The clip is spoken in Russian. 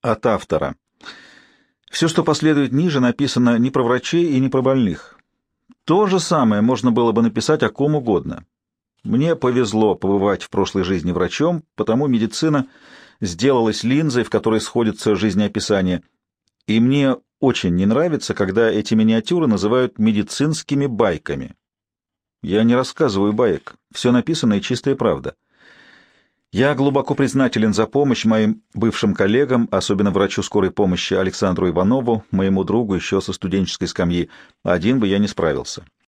От автора. Все, что последует ниже, написано не про врачей и не про больных. То же самое можно было бы написать о ком угодно. Мне повезло побывать в прошлой жизни врачом, потому медицина сделалась линзой, в которой сходятся жизнеописания. И мне очень не нравится, когда эти миниатюры называют медицинскими байками. Я не рассказываю баек, все написано и чистая правда. Я глубоко признателен за помощь моим бывшим коллегам, особенно врачу скорой помощи Александру Иванову, моему другу еще со студенческой скамьи. Один бы я не справился.